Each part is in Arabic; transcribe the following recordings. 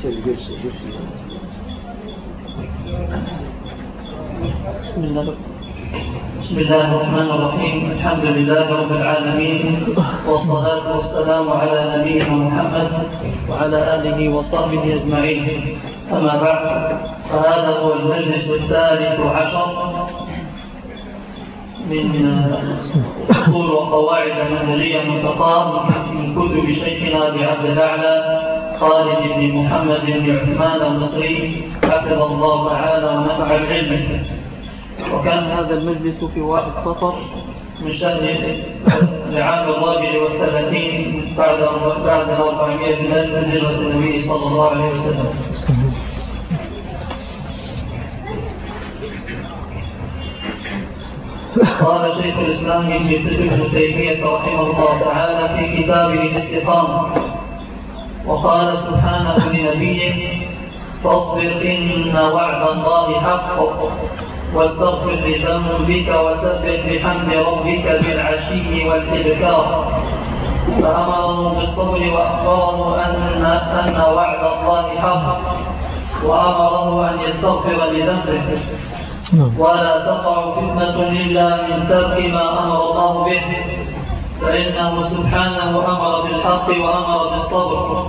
بسم الله بسم الله الرحمن الرحيم. الحمد لله رب العالمين. والصلاة والسلام على نبينا محمد وعلى آله وصحبه أجمعين. أما بعد فهذا هو المجلس الثالث عشر من أصول وقواعد منهجية منتقاه من كتب شيخنا أبي عبد الأعلى خالد بن محمد بن عثمان المصري حفظ الله تعالى ونفع العلم. وكان هذا المجلس في واحد صفر من شهر العام الرابع والثلاثين بعد بعد الأربعمائة من هجرة النبي صلى الله عليه وسلم. قال شيخ الإسلام ابن تيمية رحمه الله تعالى في كتابه الاستقامة وقال سبحانه لنبيه فاصبر إن وعد الله حق واستغفر لذنبك وسبح بحمد ربك بالعشي والإبكار. فأمره بالصبر وأخبره أن, أن وعد الله حق وأمره أن يستغفر لذنبه. نعم. ولا تقع فتنة إلا من ترك ما أمر الله به. فإنه سبحانه أمر بالحق وأمر بالصبر.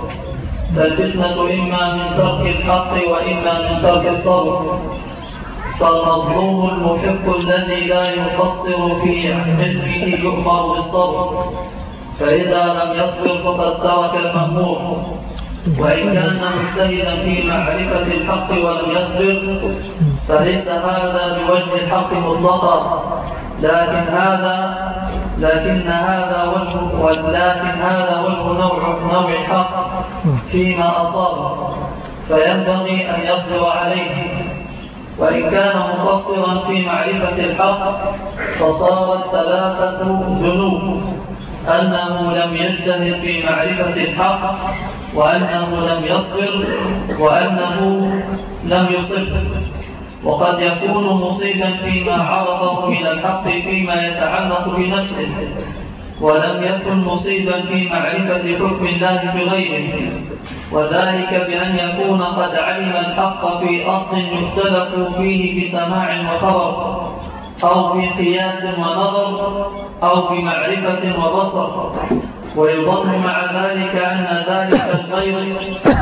فالفتنة إما من ترك الحق وإما من ترك الصبر. فالمظلوم المحق الذي لا يقصر في علمه يؤمر بالصبر. فإذا لم يصبر فقد ترك المأمور. وإن كان مجتهدا في معرفة الحق ولم يصبر فليس هذا بوجه الحق مطلقا. لكن هذا لكن هذا وجه ولكن هذا وجه نوع نوع الحق فيما أصاب. فينبغي أن يصبر عليه. وإن كان مقصرا في معرفة الحق فصارت ثلاثة ذنوب. أنه لم يجتهد في معرفة الحق وأنه لم يصبر وأنه لم يصب. وقد يكون مصيبا فيما عرفه من الحق فيما يتعلق بنفسه ولم يكن مصيبا في معرفة حكم الله بغيره. وذلك بأن يكون قد علم الحق في أصل يختلف فيه بسماع وخبر أو في قياس ونظر أو بمعرفة وبصر. ويظن مع ذلك أن ذلك الغير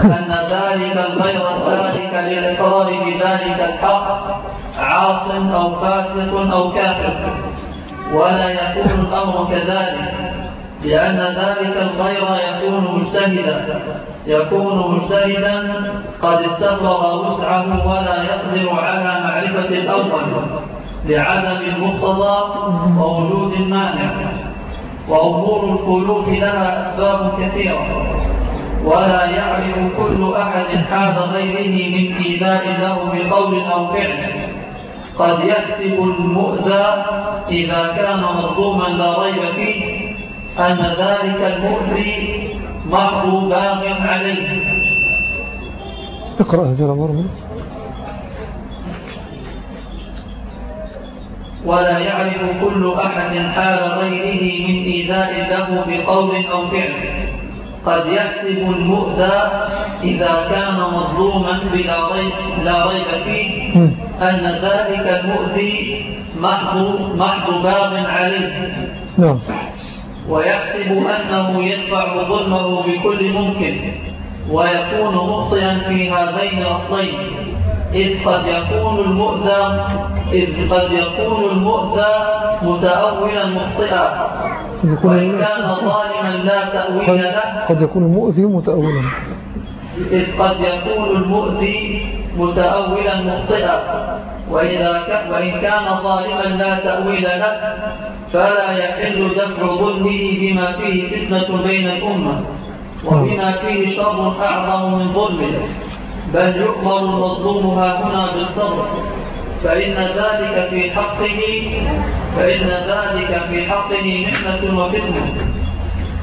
أن ذلك الغير ذلك للإقرار بذلك الحق عاص أو فاسق أو كافر. ولا يكون الأمر كذلك لأن ذلك الغير يكون مجتهدا. يكون مجتهدا قد استفرغ وسعه ولا يقدر على معرفة الأول لعدم المقتضى ووجود المانع. وأمور القلوب لها أسباب كثيرة. ولا يعرف كل أحد حال غيره من إيذاء له بقول أو فعل. قد يكسب المؤذى إذا كان مظلوما لا ريب فيه أن ذلك المؤذي محض باغ عليه. اقرأ هذه الأمر. ولا يعرف كل أحد حال غيره من إيذاء له بقول أو فعل. قد يحسب المؤذى إذا كان مظلوما بلا ريب, لا ريب فيه أن ذلك المؤذي محض, محض باغ عليه. نعم. ويحسب أنه يدفع ظلمه بكل ممكن ويكون مخطئا في هذين الأصلين. إذ قد يكون المؤذى إذ قد يكون المؤذى متأولا مخطئا. وإن كان ظالما لا تأويل له. قد يكون المؤذي متأولا. إذ قد يكون المؤذي متأولا مخطئا. وإذا وإن كان ظالما لا تأويل له فلا يحل دفع ظلمه بما فيه فتنة بين الأمة وبما فيه شر أعظم من ظلمه. بل يؤمر المظلوم هنا بالصبر. فإن ذلك في حقه فإن ذلك في حقه محنة وفتنة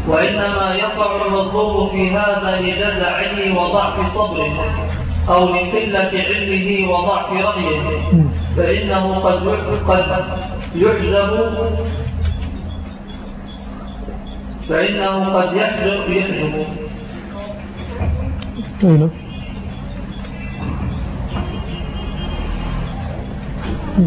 وإنما يقع المظلوم في هذا لجزعه وضعف صبره أو لقلة علمه وضعف رأيه. فإنه قد قد يحجب فإنه قد يحجب يحجب قد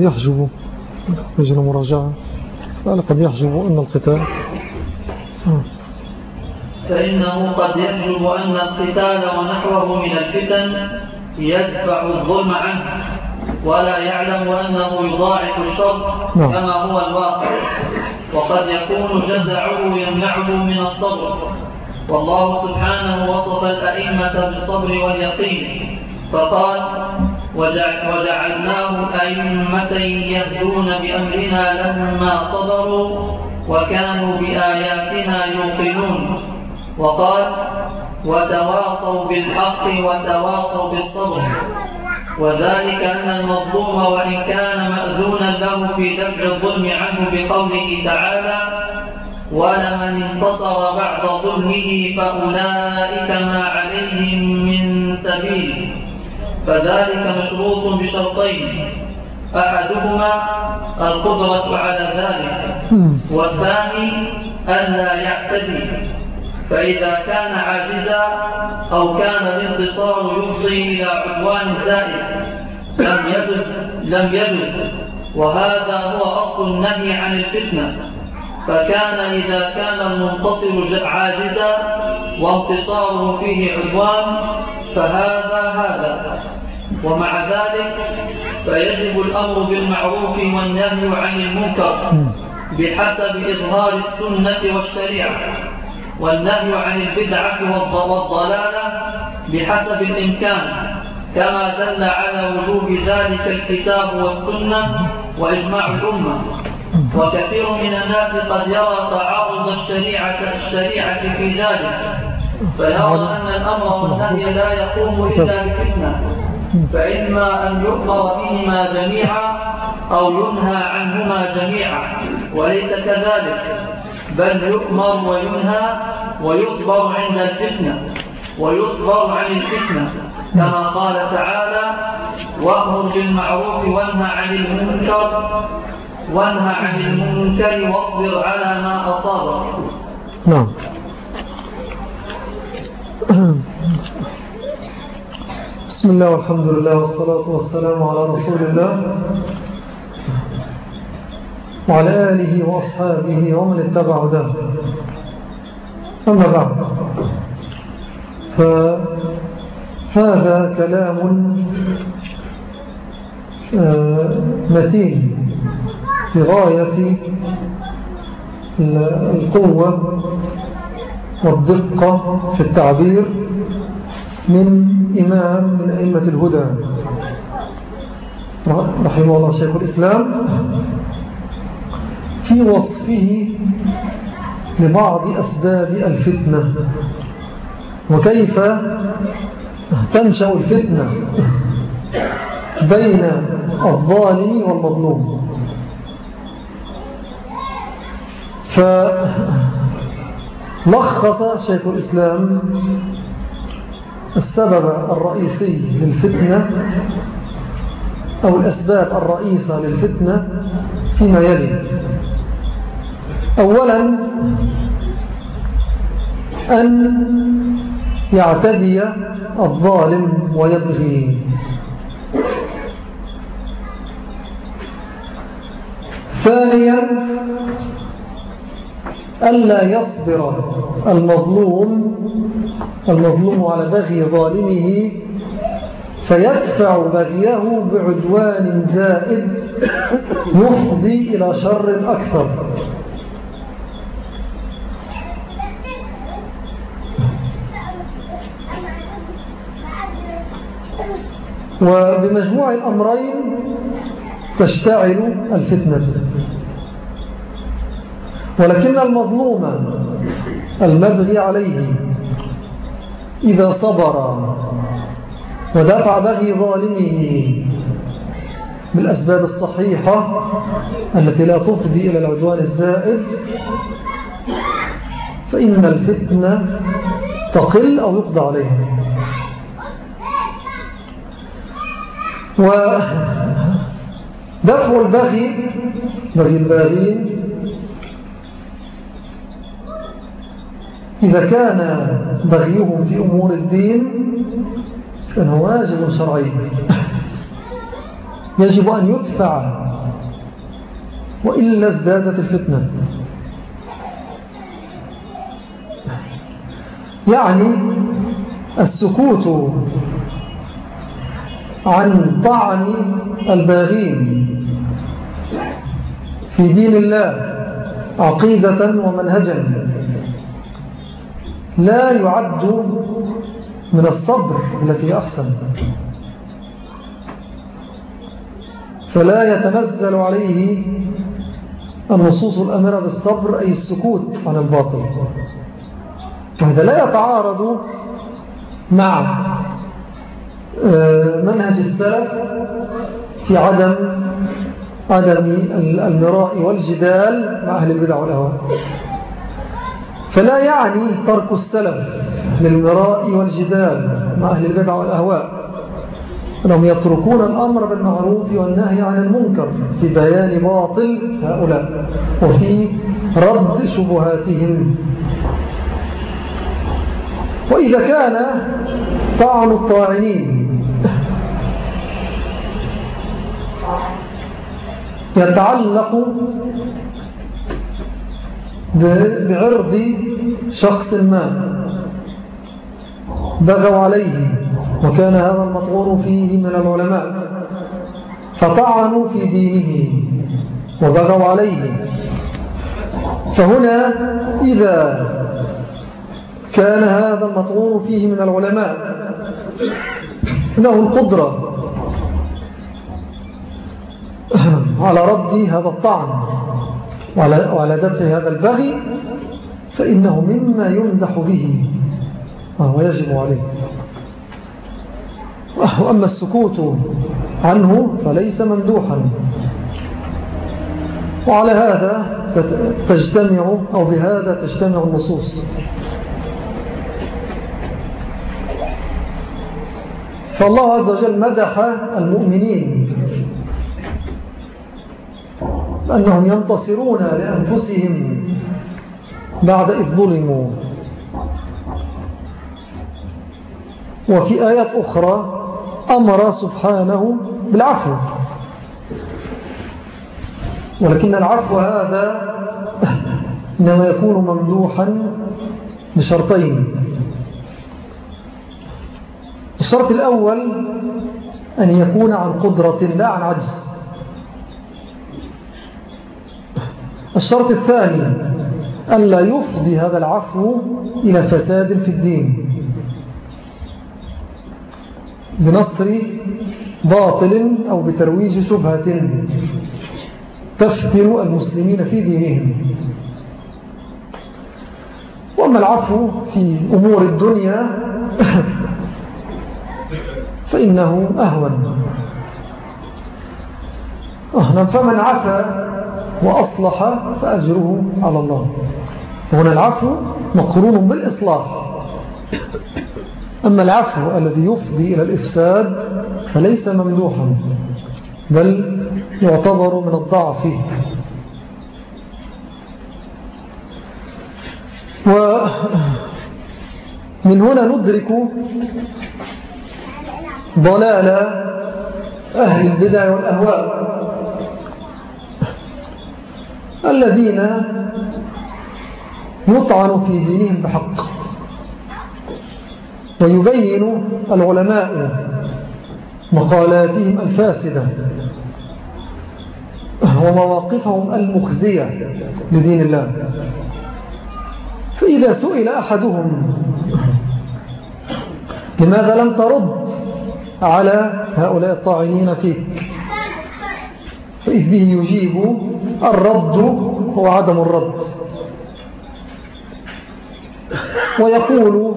يحجب يحتاج مراجعة قد يحجب أن القتال. فإنه قد يحجب أن القتال ونحوه من الفتن يدفع الظلم عنه. ولا يعلم أنه يضاعف الشر نعم. كما هو الواقع. وقد يكون جزعه يمنعه من الصبر. والله سبحانه وصف الأئمة بالصبر واليقين. فقال وجعلناهم أئمة يهدون بأمرنا لما صبروا وكانوا بآياتنا يوقنون. وقال وتواصوا بالحق وتواصوا بالصبر. وذلك أن المظلوم وإن كان مأذونا له في دفع الظلم عنه بقوله تعالى ولمن انتصر بعد ظلمه فأولئك ما عليهم من سبيل. فذلك مشروط بشرطين أحدهما القدرة على ذلك والثاني ألا يعتدي. فإذا كان عاجزا أو كان الانتصار يفضي إلى عدوان زائد. لم يجز لم يجز. وهذا هو أصل النهي عن الفتنة. فكان إذا كان المنتصر عاجزا وانتصاره فيه عدوان فهذا هذا. ومع ذلك فيجب الأمر بالمعروف والنهي عن المنكر بحسب إظهار السنة والشريعة. والنهي عن البدعة والضلالة بحسب الإمكان كما دل على وجوب ذلك الكتاب والسنة وإجماع الأمة. وكثير من الناس قد يرى تعارض الشريعة, الشريعة في ذلك فيرى أن الأمر والنهي لا يقوم إلا بفتنة فإما أن يؤمر بهما جميعا أو ينهى عنهما جميعا وليس كذلك. بل يؤمر وينهى ويصبر عند الفتنة ويصبر عن الفتنة. كما قال تعالى وأمر بالمعروف وانهى عن المنكر وانهى عن المنكر واصبر على ما أصابك. نعم. بسم الله والحمد لله والصلاة والسلام على رسول الله. وعلى آله وأصحابه ومن اتبع ده أما بعد فهذا كلام آه، متين في غاية القوة والدقة في التعبير من إمام من أئمة الهدى. رحمه الله شيخ الإسلام. في وصفه لبعض أسباب الفتنة. وكيف تنشأ الفتنة بين الظالم والمظلوم. فلخص شيخ الإسلام السبب الرئيسي للفتنة أو الأسباب الرئيسة للفتنة فيما يلي. أولا أن يعتدي الظالم ويبغي. ثانيا ألا يصبر المظلوم المظلوم على بغي ظالمه فيدفع بغيه بعدوان زائد يفضي إلى شر أكثر. وبمجموع الأمرين تشتعل الفتنة. ولكن المظلوم المبغي عليه إذا صبر ودفع بغي ظالمه بالأسباب الصحيحة التي لا تفضي إلى العدوان الزائد فإن الفتنة تقل أو يقضى عليها. ودفع البغي بغي الباغين إذا كان بغيهم في أمور الدين فإنه واجب شرعي. يجب أن يدفع وإلا ازدادت الفتنة. يعني السكوت عن طعن الباغين في دين الله عقيدة ومنهجا. لا يعد من الصبر التي أحسن. فلا يتنزل عليه النصوص الأمرة بالصبر أي السكوت عن الباطل. وهذا لا يتعارض مع منهج السلف في عدم عدم المراء والجدال مع أهل البدع والأهواء. فلا يعني ترك السلف للمراء والجدال مع أهل البدع والأهواء. أنهم يتركون الأمر بالمعروف والنهي عن المنكر في بيان باطل هؤلاء وفي رد شبهاتهم. وإذا كان طعن الطاعنين يتعلق بعرض شخص ما بغوا عليه وكان هذا المطعون فيه من العلماء فطعنوا في دينه وبغوا عليه. فهنا إذا كان هذا المطعون فيه من العلماء له القدرة على رد هذا الطعن وعلى دفع هذا البغي فإنه مما يمدح به. ويجب عليه. وأما السكوت عنه فليس ممدوحا. وعلى هذا تجتمع أو بهذا تجتمع النصوص. فالله عز وجل مدح المؤمنين أنهم ينتصرون لأنفسهم بعد إذ ظلموا. وفي آيات أخرى أمر سبحانه بالعفو. ولكن العفو هذا إنما يكون ممدوحا بشرطين. الشرط الأول أن يكون عن قدرة لا عن عجز. الشرط الثاني ألا يفضي هذا العفو إلى فساد في الدين. بنصر باطل أو بترويج شبهة تفتن المسلمين في دينهم. وأما العفو في أمور الدنيا فإنه أهون. فمن عفى وأصلح فأجره على الله. فهنا العفو مقرون بالإصلاح. أما العفو الذي يفضي إلى الإفساد فليس ممدوحا بل يعتبر من الضعف. ومن هنا ندرك ضلال أهل البدع والأهواء. الذين يطعن في دينهم بحق. ويبين العلماء مقالاتهم الفاسدة. ومواقفهم المخزية لدين الله. فإذا سئل أحدهم لماذا لم ترد على هؤلاء الطاعنين فيك؟ فإذ به يجيب الرد هو عدم الرد. ويقول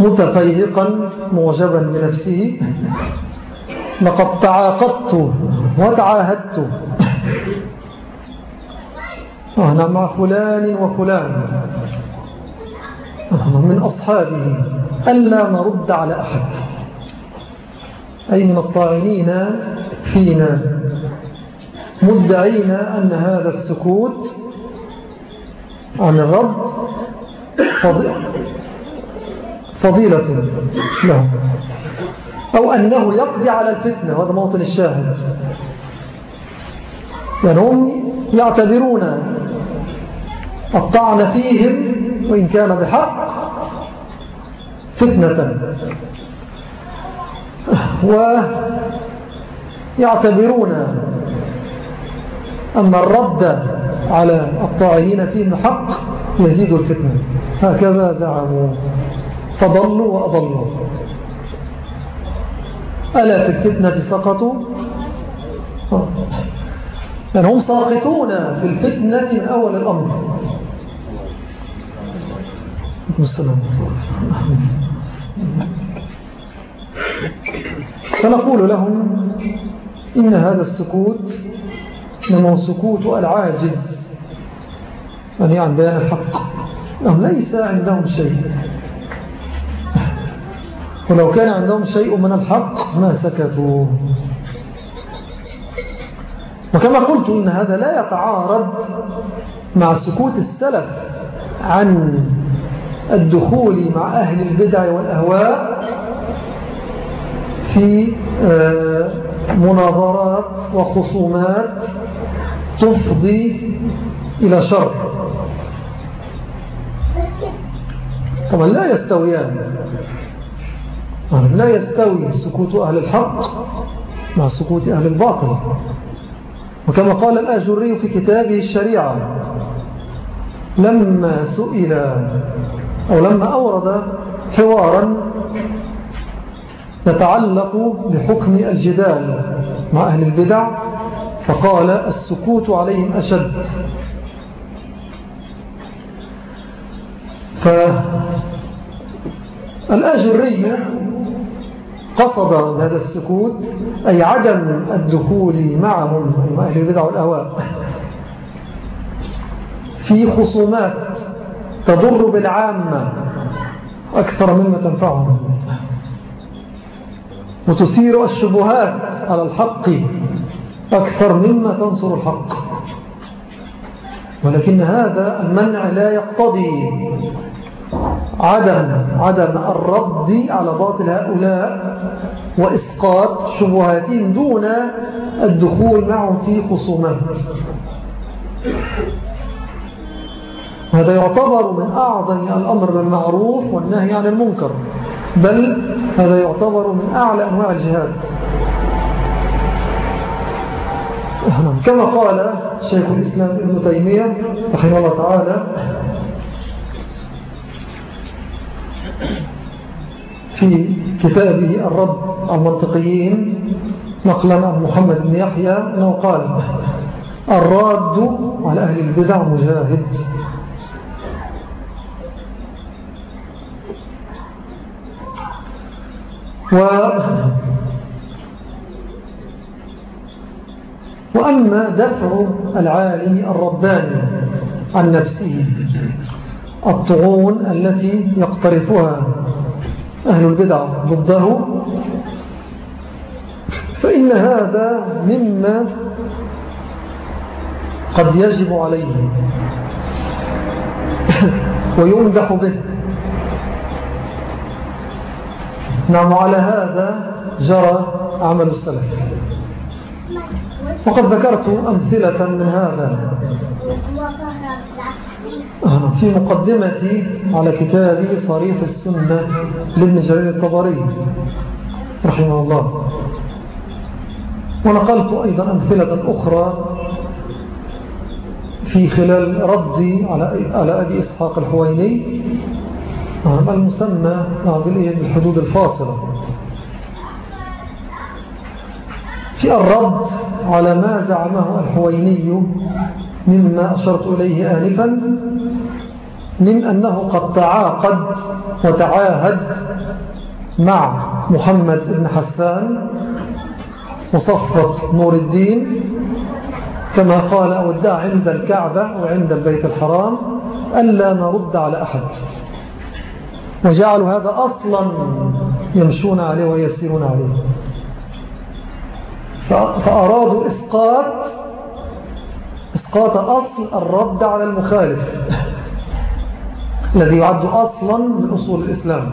متفيهقا معجبا بنفسه لقد تعاقدت وتعاهدت. أنا مع فلان وفلان. من أصحابه. ألا نرد على أحد. أي من الطاعنين فينا. مدعين أن هذا السكوت عن الرد فضيلة لهم. أو أنه يقضي على الفتنة هذا موطن الشاهد. يعني هم يعتبرون الطعن فيهم وإن كان بحق فتنة. ويعتبرون أن الرد على الطاعنين فيهم حق يزيد الفتنة. هكذا زعموا. فضلوا وأضلوا. ألا في الفتنة سقطوا؟ يعني هم ساقطون في الفتنة من أول الأمر. السلام فنقول لهم إن هذا السكوت إنما سكوت العاجز. يعني عن بيان الحق. لهم ليس عندهم شيء. ولو كان عندهم شيء من الحق ما سكتوا. وكما قلت إن هذا لا يتعارض مع سكوت السلف عن الدخول مع أهل البدع والأهواء في آه، مناظرات وخصومات تفضي إلى شر. طبعا لا يستويان. لا يستوي سكوت أهل الحق مع سكوت أهل الباطل. وكما قال الآجري في كتابه الشريعة لما سئل أو لما أورد حوارا يتعلق بحكم الجدال مع أهل البدع فقال السكوت عليهم أشد. فالأجري قصد هذا السكوت أي عدم الدخول معهم مع أهل البدع والأهواء في خصومات تضر بالعامة أكثر مما تنفعهم. وتثير الشبهات على الحق. أكثر مما تنصر الحق. ولكن هذا المنع لا يقتضي عدم عدم الرد على باطل هؤلاء وإسقاط شبهاتهم دون الدخول معهم في خصومات. هذا يعتبر من أعظم الأمر بالمعروف والنهي عن المنكر بل هذا يعتبر من أعلى أنواع الجهاد. كما قال شيخ الإسلام ابن تيمية رحمه الله تعالى في كتابه الرد المنطقيين نقلا عن محمد بن يحيى أنه قال الراد على أهل البدع مجاهد. و وأما دفع العالم الرباني عن نفسه الطعون التي يقترفها أهل البدع ضده فإن هذا مما قد يجب عليه ويمدح به. نعم على هذا جرى عمل السلف. وقد ذكرت أمثلة من هذا. في مقدمتي على كتابي صريح السنة لابن جرير الطبري رحمه الله. ونقلت أيضا أمثلة أخرى في خلال ردي على أبي إسحاق الحويني المسمى بالحدود الفاصلة. في الرد على ما زعمه الحويني مما أشرت إليه آنفا من أنه قد تعاقد وتعاهد مع محمد بن حسان مصفة نور الدين كما قال أو ادعى عند الكعبة وعند البيت الحرام ألا نرد على أحد وجعلوا هذا أصلا يمشون عليه ويسيرون عليه. فأرادوا إسقاط إسقاط أصل الرد على المخالف الذي يعد أصلا من أصول الإسلام.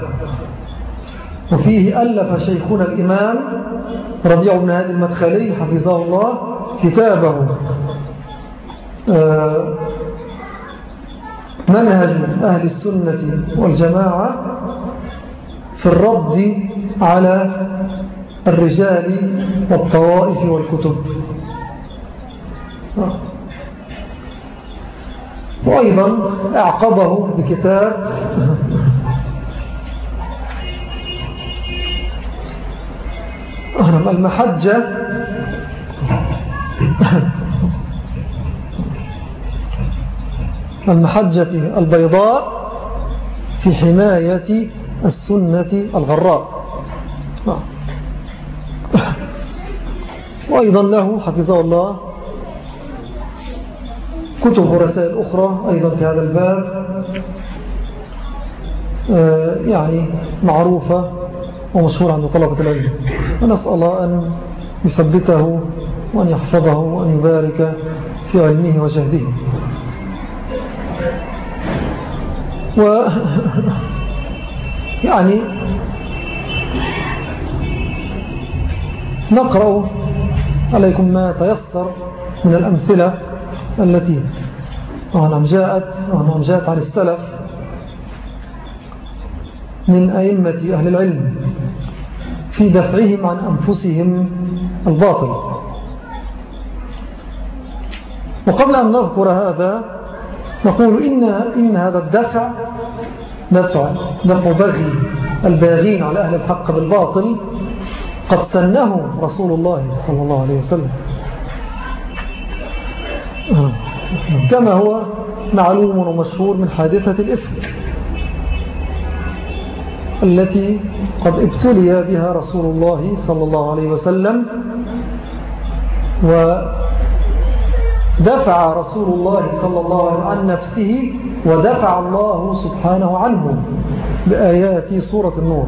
وفيه ألف شيخنا الإمام ربيع بن هادي المدخلي حفظه الله كتابه آه، منهج أهل السنة والجماعة في الرد على الرجال والطوائف والكتب. وأيضا أعقبه بكتاب. المحجة. المحجة البيضاء في حماية السنة الغراء. وأيضا له حفظه الله. كتب ورسائل أخرى أيضا في هذا الباب. آه، يعني معروفة ومشهورة عند طلبة العلم. ونسأل الله أن يثبته وأن يحفظه وأن يبارك في علمه وجهده. و يعني نقرأ عليكم ما تيسر من الأمثلة التي نعم جاءت نعم جاءت عن السلف من أئمة أهل العلم في دفعهم عن أنفسهم الباطل. وقبل أن نذكر هذا نقول إن, إن هذا الدفع دفع, دفع بغي الباغين على أهل الحق بالباطل قد سنه رسول الله صلى الله عليه وسلم. كما هو معلوم ومشهور من حادثة الإفك التي قد ابتلي بها رسول الله صلى الله عليه وسلم ودفع رسول الله صلى الله عليه وسلم عن نفسه ودفع الله سبحانه عنه بآيات سورة النور.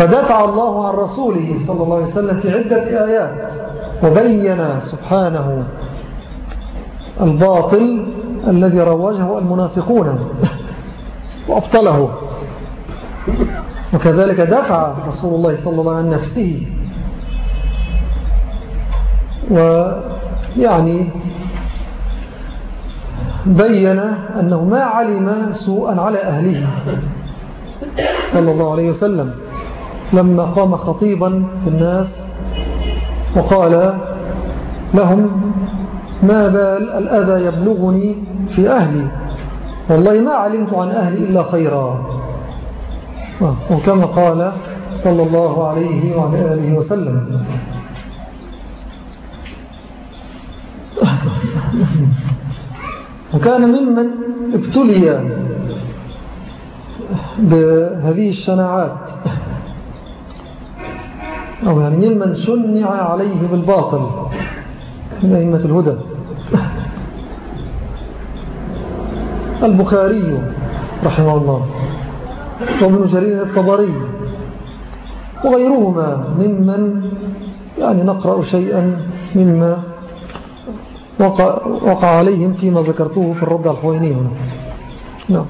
فدفع الله عن رسوله صلى الله عليه وسلم في عدة آيات وبين سبحانه الباطل الذي روجه المنافقون وأبطله. وكذلك دفع رسول الله صلى الله عليه وسلم عن نفسه. ويعني بين أنه ما علم سوءا على أهله صلى الله عليه وسلم. لما قام خطيبا في الناس وقال لهم ما بال الأذى يبلغني في أهلي؟ والله ما علمت عن أهلي إلا خيرا. وكما قال صلى الله عليه وعلى آله وسلم. وكان ممن ابتلي بهذه الشناعات. أو يعني ممن شنع عليه بالباطل من أئمة الهدى. البخاري رحمه الله وابن جرير الطبري وغيرهما ممن يعني نقرأ شيئا مما وقع, وقع عليهم فيما ذكرته في الرد الحويني هنا. نعم.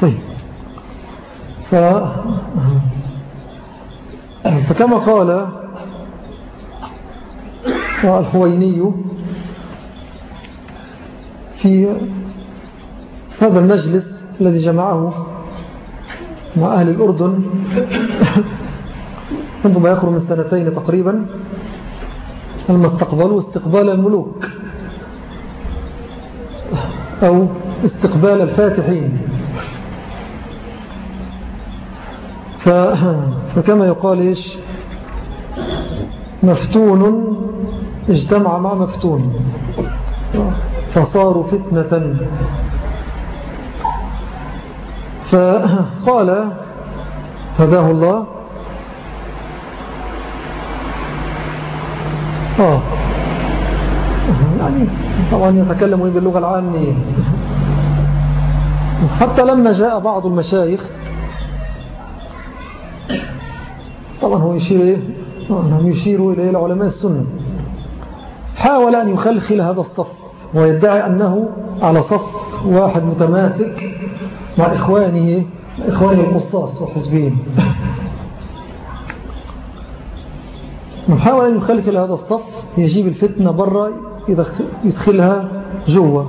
طيب. فكما قال الحويني في هذا المجلس الذي جمعه مع أهل الأردن منذ ما يخرج من سنتين تقريبا. لما استقبلوا استقبال الملوك. أو استقبال الفاتحين. فكما يقال إيش؟ مفتون اجتمع مع مفتون. فصاروا فتنة. فقال هداه الله آه يعني طبعا يتكلم باللغة العامية حتى لما جاء بعض المشايخ طبعا هو يشير إيه هم يشيروا إلى علماء السنة. حاول أن يخلخل هذا الصف ويدعي أنه على صف واحد متماسك مع إخوانه إخوانه القصاص وحزبين محاول أن يخلخل هذا الصف يجيب الفتنة برا يدخلها جوا.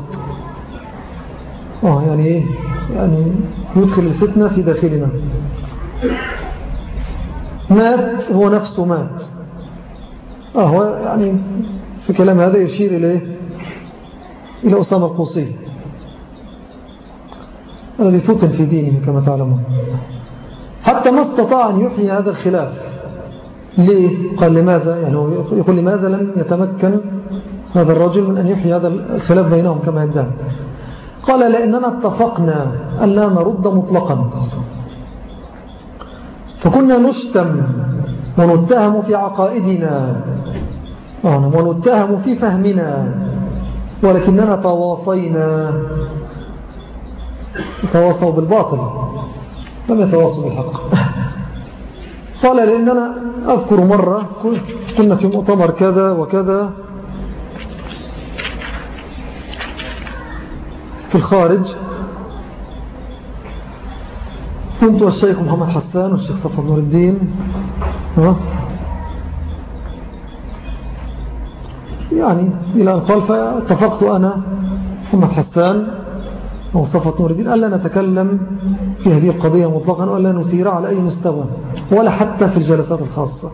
آه يعني إيه؟ يعني يدخل الفتنة في داخلنا. مات هو نفسه مات. آه هو يعني في كلام هذا يشير إليه إلى أسامة القوصي الذي فتن في دينه كما تعلمون. حتى ما استطاع أن يحيي هذا الخلاف. ليه؟ قال لماذا؟ يعني يقول لماذا لم يتمكن هذا الرجل من أن يحيي هذا الخلاف بينهم كما يدعي قال لأننا اتفقنا أن لا نرد مطلقا. فكنا نشتم ونتهم في عقائدنا ونتهم في فهمنا ولكننا تواصينا. تواصوا بالباطل لم يتواصوا بالحق. قال لأننا أذكر مرة كنا في مؤتمر كذا وكذا في الخارج. كنت والشيخ محمد حسان والشيخ صفر نور الدين. يعني إلى أن قال فاتفقت أنا محمد حسان ومصطفى نور الدين ألا نتكلم في هذه القضية مطلقا ولا نثيرها على أي مستوى ولا حتى في الجلسات الخاصة.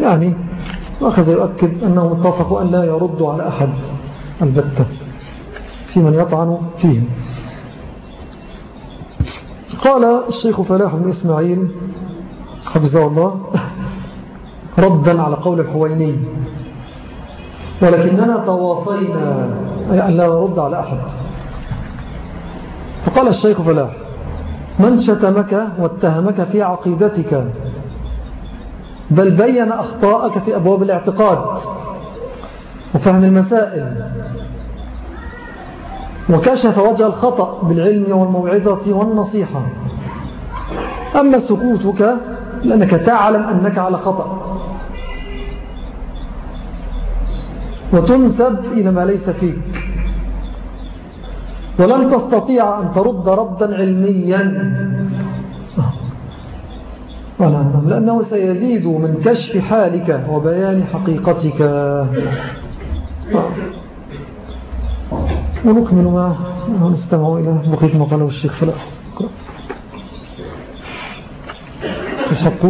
يعني أخذ يؤكد أنهم اتفقوا أن لا يردوا على أحد. البتة في من يطعن فيهم. قال الشيخ فلاح بن إسماعيل حفظه الله ردا على قول الحويني ولكننا تواصينا. أن لا نرد على أحد. فقال الشيخ فلاح من شتمك واتهمك في عقيدتك بل بين أخطاءك في أبواب الاعتقاد. وفهم المسائل. وكشف وجه الخطأ بالعلم والموعظة والنصيحة. أما سكوتك لأنك تعلم أنك على خطأ. وتنسب إلى ما ليس فيك. ولن تستطيع أن ترد ردا علميا. لأنه سيزيد من كشف حالك وبيان حقيقتك. ونكمل ما نستمع إلى بقية ما قاله الشيخ فلا الحق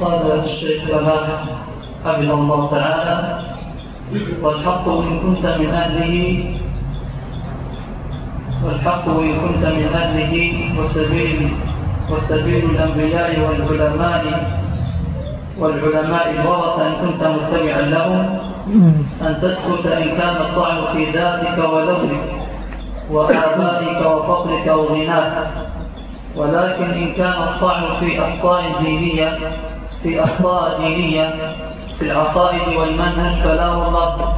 قال الشيخ فلاح حفظ الله تعالى والحق إن كنت من أهله والحق إن كنت من أهله وسبيل وسبيل الأنبياء والعلماء والعلماء الورثة إن كنت متبعا لهم أن تسكت إن كان الطعن في ذاتك ولونك وآبائك وفقرك وغناك. ولكن إن كان الطعن في أخطاء دينية في أخطاء دينية في العقائد والمنهج فلا والله.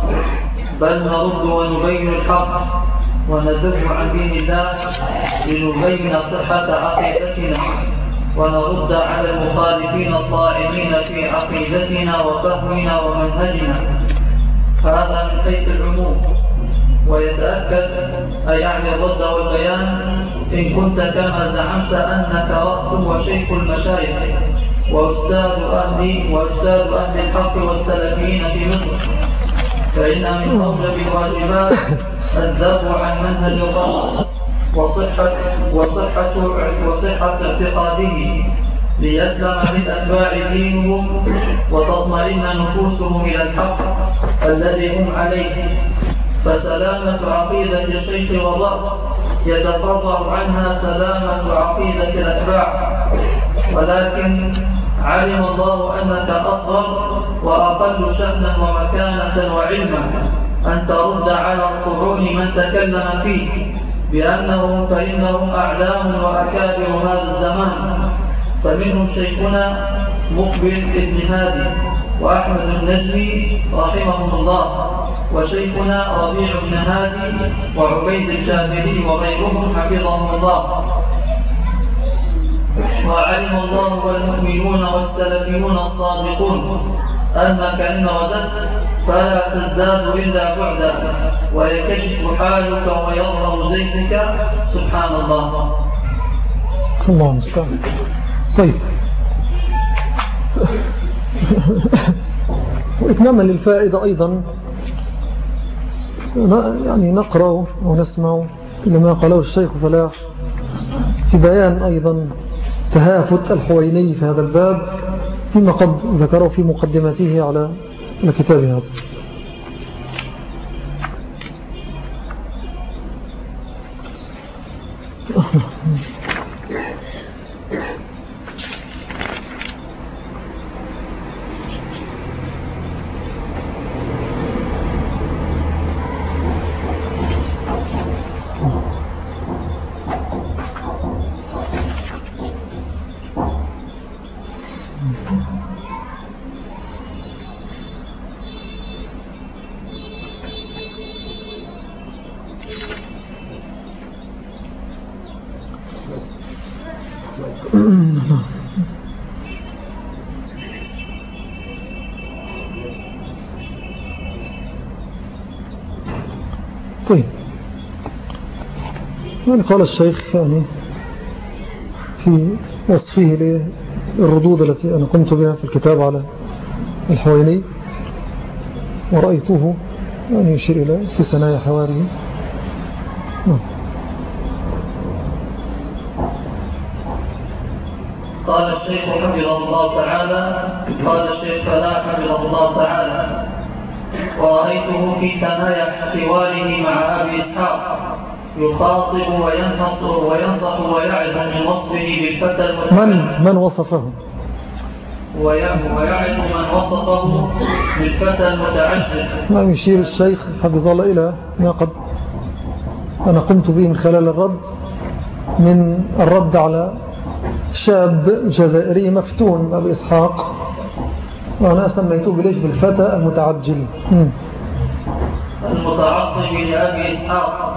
بل نرد ونبين الحق. وندب عن دين الله لنبين صحة عقيدتنا ونرد على المخالفين الطاعنين في عقيدتنا وفهمنا ومنهجنا. هذا من حيث العموم. ويتأكد أي يعني الرد والبيان إن كنت كما زعمت أنك رأس وشيخ المشايخ وأستاذ أهل, وأستاذ أهل الحق والسلفيين في مصر. فإن من أوجب الواجبات الذب عن منهج الرسل وصحة, وصحة, وصحة اعتقاده ليسلم من أتباع دينهم وتطمئن نفوسهم إلى الحق الذي هم عليه. فسلامة عقيدة الشيخ والرأس يتفرع عنها سلامة عقيدة الأتباع. ولكن علم الله أنك أصغر وأقل شأنا ومكانة وعلما. أن ترد على القرون من تكلم فيه بأنهم فإنهم أعلام وأكابر هذا الزمان. فمنهم شيخنا مقبل ابن هادي وأحمد النجمي رحمهم الله وشيخنا ربيع بن هادي وعبيد الجابري وغيرهم حفظهم الله. وعلم الله والمؤمنون والسلفيون الصادقون. أنك إن رددت فلا تزداد إلا بعدا ويكشف حالك ويظهر زيتك سبحان الله الله مستعان طيب. وإتماما للفائدة أيضا يعني نقرأ ونسمع لما قاله الشيخ فلاح في بيان أيضا تهافت الحويني في هذا الباب. فيما قد ذكره في مقدمته على الكتاب هذا. طيب يعني قال الشيخ يعني في وصفه للردود التي أنا قمت بها في الكتاب على الحويني ورأيته يعني يشير إلى في سنايا حواره قال الشيخ حفظه الله تعالى قال الشيخ فلا حفظه الله تعالى. ورأيته في ثنايا حواره مع أبي إسحاق. يخاطب وينتصر وينصح ويعظ من وصفه بالفتى من من وصفه؟ ويعظ من وصفه بالفتى المتعجل ما يشير الشيخ حفظ الله إلى ما قد أنا قمت به من خلال الرد من الرد على شاب جزائري مفتون أبي إسحاق وأنا سميته بليش بالفتى المتعجل. المتعصب لأبي إسحاق.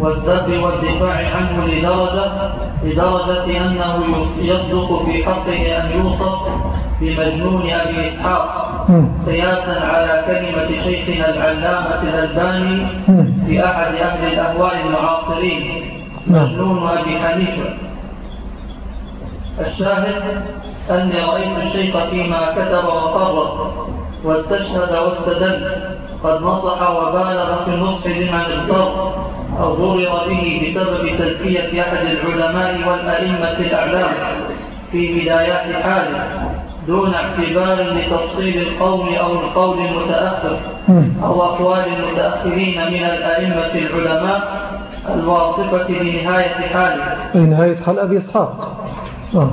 والذب والدفاع عنه لدرجة لدرجة أنه يصدق في حقه أن يوصف بمجنون أبي إسحاق قياسا على كلمة شيخنا العلامة الألباني في أحد أهل الأهواء المعاصرين نعم. مجنون أبي حنيفة. الشاهد أني رأيت الشيخ فيما كتب وقرر واستشهد واستدل قد نصح وبالغ في النصح لمن اضطر. أو ضرر به بسبب تزكية أحد العلماء والأئمة الأعلام في بدايات حاله دون اعتبار لتفصيل القول أو القول المتأخر أو أقوال المتأخرين من الأئمة العلماء الواصفة لنهاية حاله. نهاية حال أبي إسحاق. نعم.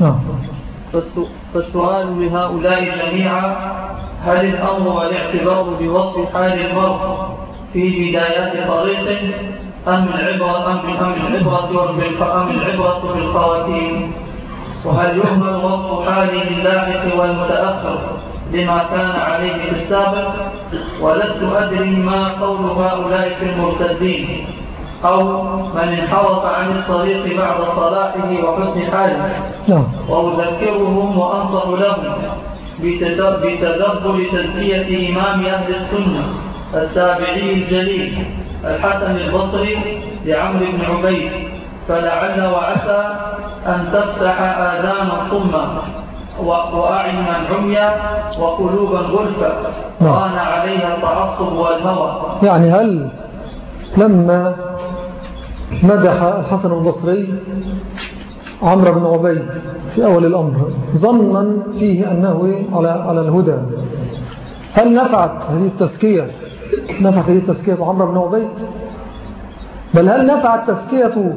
نعم. فالسؤال لهؤلاء جميعا هل الأمر والاعتبار بوصف حال المرء في بدايات طريق أم العبرة أم العبرة أم العبرة بالخواتيم وهل يهمل وصف حاله اللاحق والمتأخر لما كان عليه في السابق؟ ولست أدري ما قول هؤلاء في المرتدين أو من انحرف عن الطريق بعد صلاحه وحسن حاله. نعم. وأذكرهم وأنصح لهم بتدبر تزكية إمام أهل السنة. التابعي الجليل الحسن البصري لعمرو بن عبيد فلعل وعسى أن تفتح آذان صمة وأعينا عميا وقلوبا غلفا نعم. وأنا عليها التعصب والهوى يعني هل لما مدح الحسن البصري عمرو بن عبيد في أول الأمر ظنا فيه أنه على على الهدى هل نفعت هذه التزكية نفعت هذه التزكية عمرو بن عبيد؟ بل هل نفعت تزكية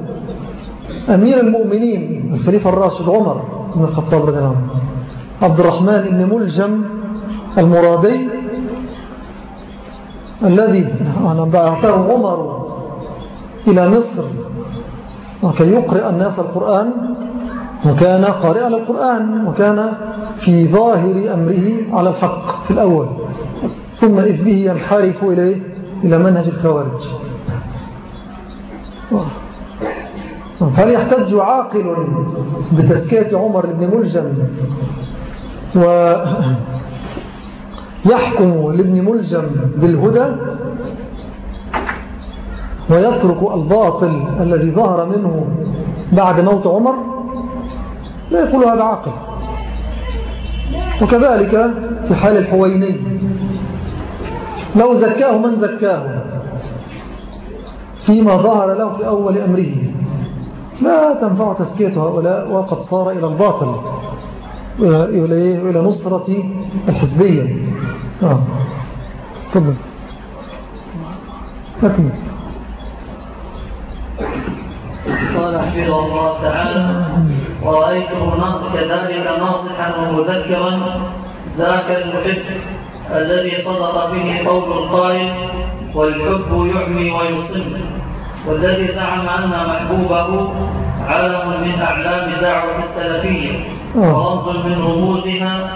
أمير المؤمنين الخليفة الراشد عمر بن الخطاب رضي الله عنه؟ عبد الرحمن بن ملجم المرادي الذي بعثه عمر إلى مصر. وكي يقرئ الناس القرآن وكان قارئا للقرآن وكان في ظاهر أمره على الحق في الأول. ثم إذ به ينحرف إليه إلى منهج الخوارج. فهل يحتج عاقل بتزكية عمر بن ملجم ويحكم لابن ملجم بالهدى ويترك الباطل الذي ظهر منه بعد موت عمر؟ لا يقول هذا عاقل. وكذلك في حال الحويني لو زكاه من زكاه. فيما ظهر له في أول أمره. لا تنفع تزكية هؤلاء وقد صار إلى الباطل إلى نصرة الحزبية. آه. تفضل. أكمل قال حفظه الله تعالى ورأيته كذلك ناصحا ومذكرا ذاك المحب. الذي صدق به قول القائل والحب يعمي ويصم. والذي زعم أن محبوبه علم من أعلام دعوة السلفية ورمز من رموزها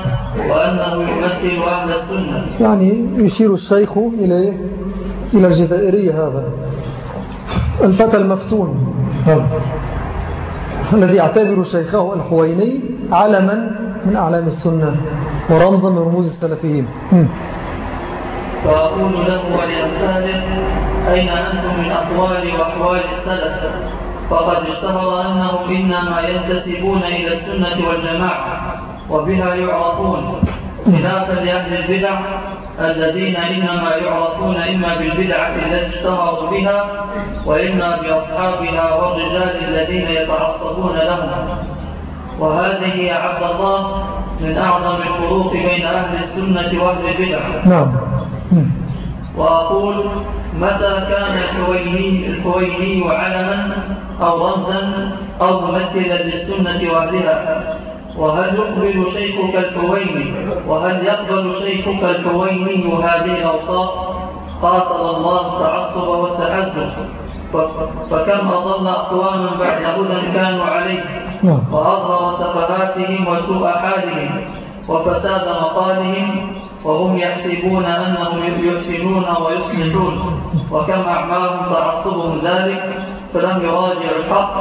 وأنه يمثل أهل السنة. يعني يشير الشيخ إلى إلى الجزائرية هذا. الفتى المفتون. هذا الذي يعتبر شيخه الحويني علما من أعلام السنة. ورمزا من رموز السلفيين. فأقول له ولأمثاله أين أنتم من أقوال وأحوال السلف؟ فقد اشتهر أنهم إنما ينتسبون إلى السنة والجماعة وبها يعرفون. خلافا لأهل البدع الذين إنما يعرفون إما بالبدعة التي اشتهروا بها وإما بأصحابها والرجال الذين يتعصبون لهم. وهذه يا عبد الله من أعظم الفروق بين أهل السنة وأهل البدع. نعم. وأقول متى كان الحويني, الحويني علما أو رمزا أو ممثلا للسنة وأهلها؟ وهل يقبل شيخك الحويني وهل يقبل شيخك الحويني هذه الأوصاف؟ قاتل الله التعصب والتعزب فكم أضل أقواما بعد هدى كانوا عليه. وأظهر سفهاتهم وسوء حالهم وفساد مقالهم وهم يحسبون أنهم يحسنون ويصلحون. وكم أعماهم تعصبهم ذلك فلم يراجعوا الحق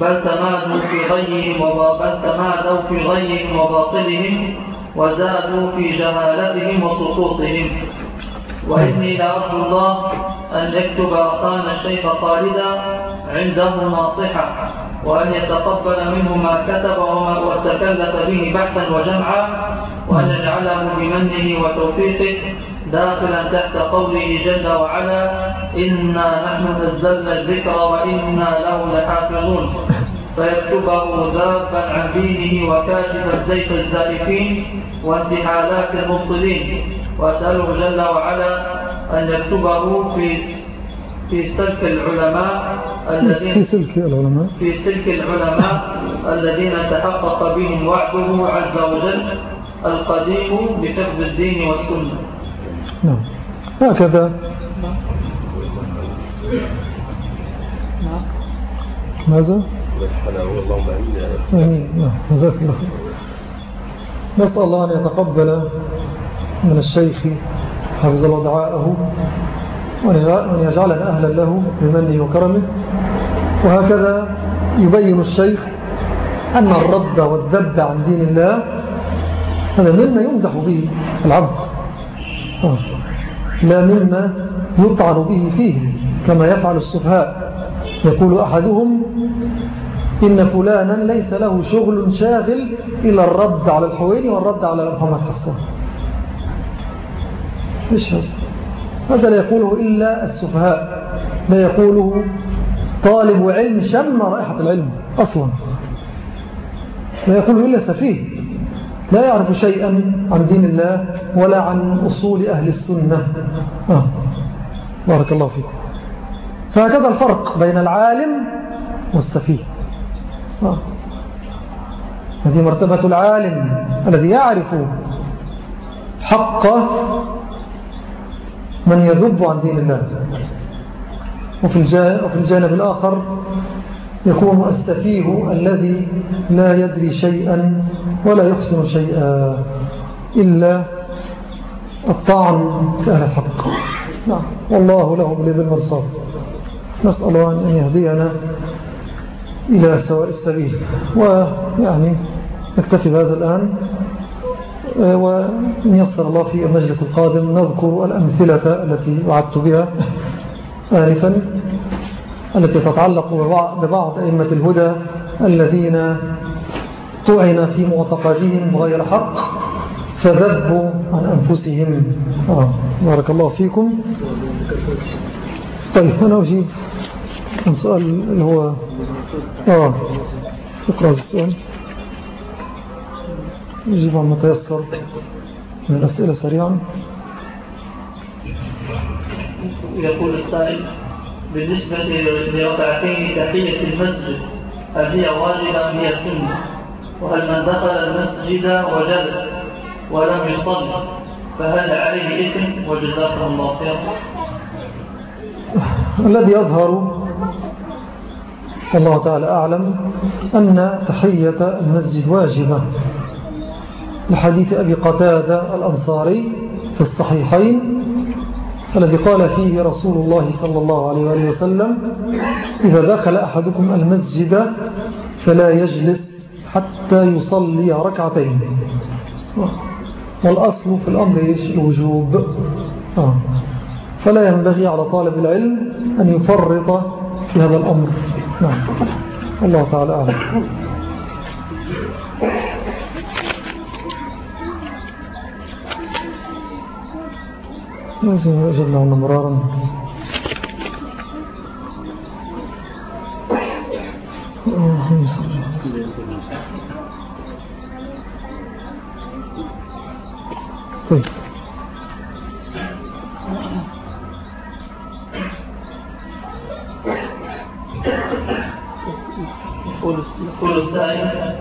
بل تمادوا في غيهم بل تمادوا في غيهم وباطلهم وزادوا في جهالتهم وسقوطهم. وإني لأرجو الله أن يكتب أخانا الشيخ خالدا عنده ناصحة وأن يتقبل منه ما كتب وتكلف به بحثا وجمعا وأن يجعله بمنه وتوفيقه. داخلا تحت قوله جل وعلا إنا نحن نزلنا الذكر وإنا له لحافظون. فيكتبه ذابا عن دينه وكاشفا زيت الزائفين وانتحالات المبطلين. وأسأله جل وعلا أن يكتبه في في سلك العلماء الذين في سلك العلماء. في سلك العلماء الذين تحقق بهم وعده عز وجل القديم بحفظ الدين والسنة. نعم. هكذا. ماذا؟ امين نعم. جزاك الله نسأل الله أن يتقبل من الشيخ حفظ الله دعاءه وأن يجعلنا أهلا له بمنه وكرمه. وهكذا يبين الشيخ أن الرد والذب عن دين الله هذا مما يمدح به العبد. لا مما يطعن به فيه كما يفعل السفهاء. يقول أحدهم إن فلانا ليس له شغل شاغل إلى الرد على الحويني والرد على محمد حسان. مش هذا. هذا لا يقوله إلا السفهاء لا يقوله طالب علم شم رائحة العلم أصلا. لا يقوله إلا سفيه. لا يعرف شيئا عن دين الله ولا عن أصول أهل السنة. آه. بارك الله فيكم. فهكذا الفرق بين العالم والسفيه. آه. هذه مرتبة العالم الذي يعرف حق من يذب عن دين الله. وفي الجانب الآخر يكون السفيه الذي لا يدري شيئا ولا يحسن شيئا إلا الطعن في أهل الحق. نعم. والله له بالمرصاد. نسأل الله أن يهدينا إلى سواء السبيل. ويعني نكتفي بهذا الآن. وإن يسر الله في المجلس القادم نذكر الأمثلة التي وعدت بها آنفا التي تتعلق ببعض أئمة الهدى الذين طعن في معتقدهم بغير حق فذبوا عن أنفسهم آه. بارك الله فيكم طيب أنا أجيب عن سؤال اللي هو آه اقرأ السؤال أجيب عن متيسر من الأسئلة سريعا يقول السائل بالنسبة لركعتين تحية المسجد هل هي واجبة أم هي سنة؟ وهل من دخل المسجد وجلس ولم يصلي فهل عليه إثم؟ وجزاكم الله خيرا. الذي يظهر الله تعالى أعلم أن تحية المسجد واجبة. لحديث أبي قتادة الأنصاري في الصحيحين الذي قال فيه رسول الله صلى الله عليه وسلم إذا دخل أحدكم المسجد فلا يجلس حتى يصلي ركعتين. والأصل في الأمر الوجوب. آه. فلا ينبغي على طالب العلم أن يفرط في هذا الأمر. نعم. الله تعالى أعلم. لازم أجلنا مرارا طيب. يقول السائل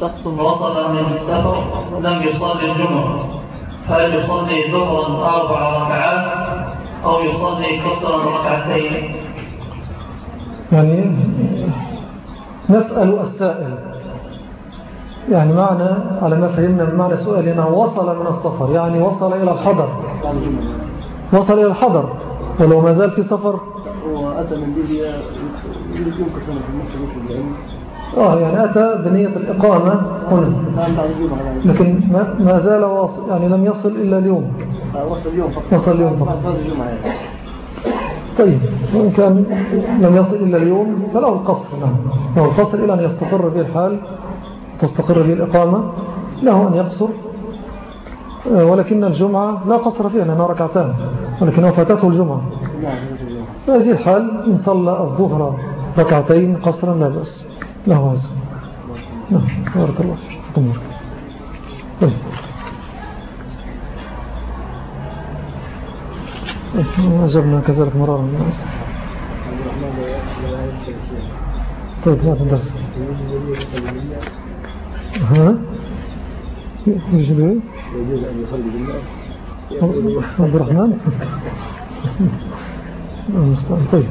شخص وصل من السفر ولم يصلي الجمعة. هل يصلي ظهرا أربع ركعات أو يصلي كسرا ركعتين؟ يعني نسأل السائل. يعني معنى على ما فهمنا من معنى سؤالنا وصل من السفر يعني وصل إلى الحضر. وصل إلى الحضر ولو ما زال في سفر. وأتى من ليبيا يمكن في مصر مثل آه يعني أتى بنية الإقامة هنا. لكن ما زال واصل يعني لم يصل إلا اليوم. وصل اليوم فقط. وصل اليوم فقط. طيب وإن كان لم يصل إلا اليوم فله القصر. نعم له القصر إلى أن يستقر به الحال تستقر به الإقامة له أن يقصر. آه، ولكن الجمعة لا قصر فيها لأنها ركعتان. ولكنه فاتته الجمعة. في هذه الحال إن صلى الظهر ركعتين قصرا لا بأس. له هذا نعم بارك الله فيكم طيب. أجبنا كذلك مرارا من الناس. طيب ما تدرس ها؟ يجوز أن يصلي بالناس عبد الرحمن؟ المستعان طيب.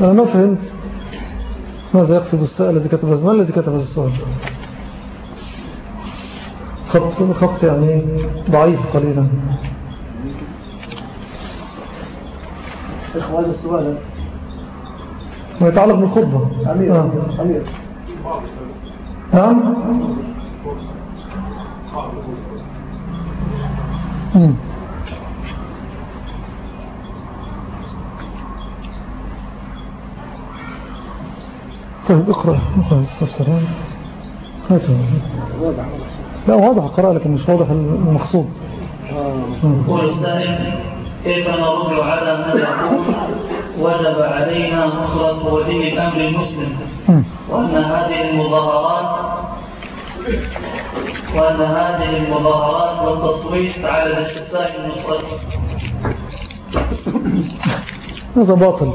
أنا ما فهمت. ماذا يقصد السائل الذي كتب ما الذي كتب هذا السؤال؟ خط, خط يعني ضعيف قليلا. إخوان السؤال. ما يتعلق بالخطبة. أمير آه. أمير. نعم؟ طيب اقرأ. اقرأ السلام هاته لا واضح قراءة لكن مش واضح المقصود. يقول السائل كيف نرد على من يقول وجب علينا نصرة ولي الأمر المسلم وأن هذه المظاهرات وأن هذه المظاهرات والتصويت على الاستفتاء النصرة هذا باطل.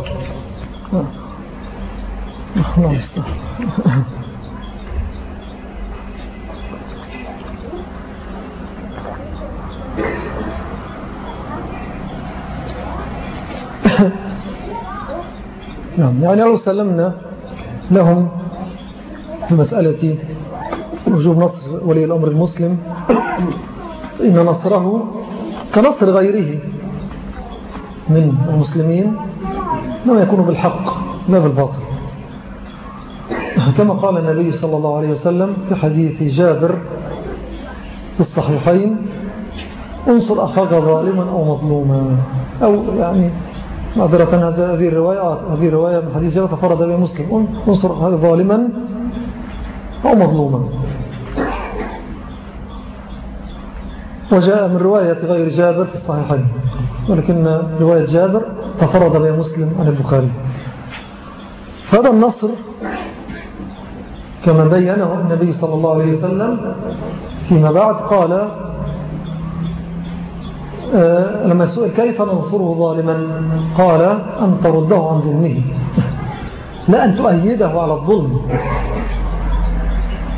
الله يستر نعم يعني لو سلمنا لهم في مسألة وجوب نصر ولي الأمر المسلم إن نصره كنصر غيره من المسلمين ما يكون بالحق لا بالباطل. كما قال النبي صلى الله عليه وسلم في حديث جابر في الصحيحين انصر أخاك ظالما أو مظلوما. أو يعني معذرة هذه الرواية هذه الرواية من حديث جابر تفرد بها مسلم. انصر هذا ظالما أو مظلوما. وجاء من رواية غير جابر في الصحيحين ولكن رواية جابر تفرد بها مسلم عن البخاري. هذا النصر كما بينه النبي صلى الله عليه وسلم فيما بعد قال آه، لما سئل كيف ننصره ظالما؟ قال أن ترده عن ظلمه. لا أن تؤيده على الظلم.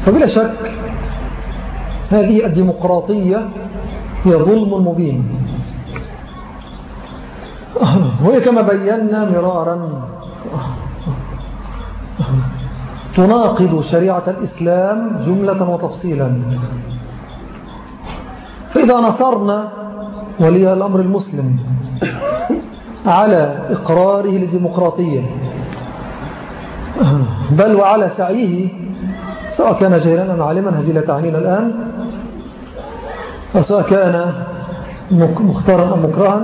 فبلا شك هذه الديمقراطية هي ظلم مبين. وهي كما بينا مرارا تناقض شريعة الإسلام جملة وتفصيلا. فإذا نصرنا ولي الأمر المسلم على إقراره للديمقراطية بل وعلى سعيه سواء كان جهلا أم عالما هذه لا تعنينا الآن وسواء كان مختارا أم مكرها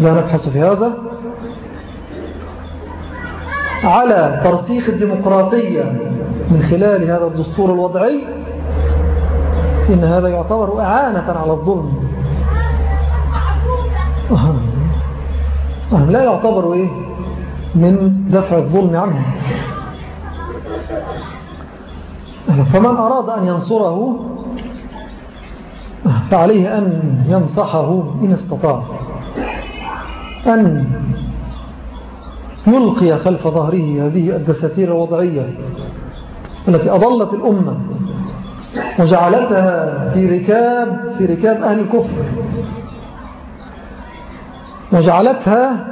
لا نبحث في هذا. على ترسيخ الديمقراطية من خلال هذا الدستور الوضعي إن هذا يعتبر إعانة على الظلم. لا يعتبر إيه؟ من دفع الظلم عنه. فمن أراد أن ينصره فعليه أن ينصحه إن استطاع. أن يلقي خلف ظهره هذه الدساتير الوضعية التي أضلت الأمة وجعلتها في ركاب في ركاب أهل الكفر. وجعلتها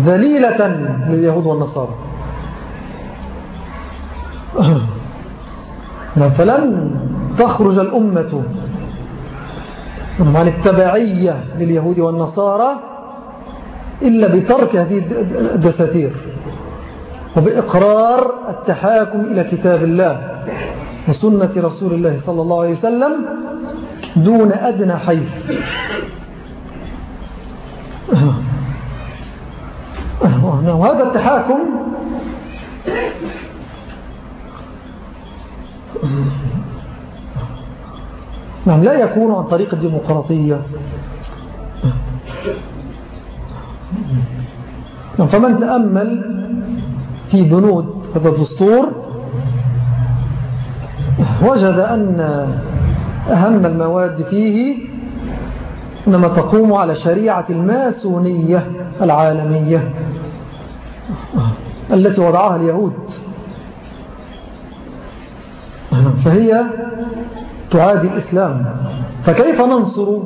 ذليلة لليهود والنصارى. فلن تخرج الأمة عن التبعية لليهود والنصارى إلا بترك هذه الدساتير. وبإقرار التحاكم إلى كتاب الله وسنة رسول الله صلى الله عليه وسلم دون أدنى حيث. وهذا التحاكم نعم لا يكون عن طريق الديمقراطية. فمن تأمل في بنود هذا الدستور وجد أن أهم المواد فيه إنما تقوم على شريعة الماسونية العالمية التي وضعها اليهود. فهي تعادي الإسلام. فكيف ننصر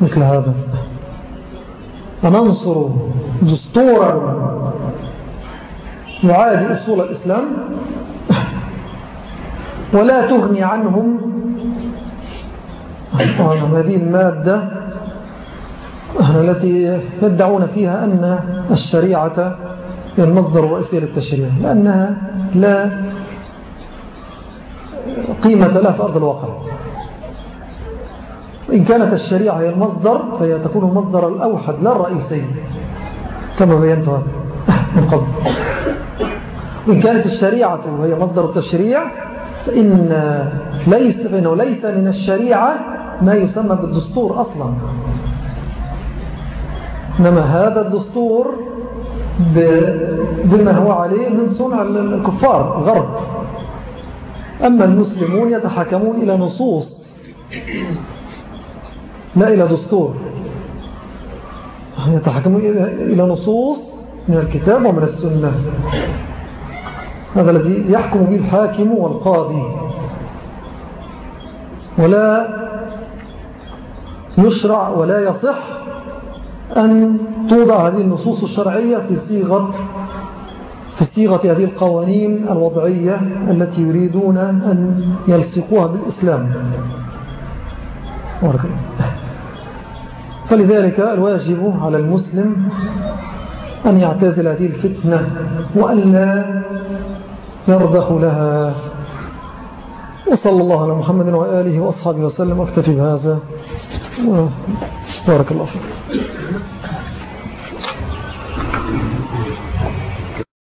مثل هذا؟ وننصر دستورا يعادي أصول الإسلام ولا تغني عنهم هذه المادة التي يدعون فيها أن الشريعة هي المصدر الرئيسي للتشريع لأنها لا قيمة لها في أرض الواقع. إن كانت الشريعة هي المصدر فهي تكون المصدر الأوحد لا الرئيسي كما بينت من قبل. إن كانت الشريعة هي مصدر التشريع فإن ليس فإنه ليس من الشريعة ما يسمى بالدستور أصلا. إنما هذا الدستور بما هو عليه من صنع الكفار الغرب أما المسلمون يتحكمون إلى نصوص. لا إلى دستور. يتحكمون إلى نصوص من الكتاب ومن السنة. هذا الذي يحكم به الحاكم والقاضي. ولا يشرع ولا يصح أن توضع هذه النصوص الشرعية في صيغة في صيغة هذه القوانين الوضعية التي يريدون أن يلصقوها بالإسلام. فلذلك الواجب على المسلم أن يعتزل هذه الفتنة وأن لا يرضخ لها. وصلى الله على محمد وآله وأصحابه وسلم. واكتفي بهذا. بارك الله فيك.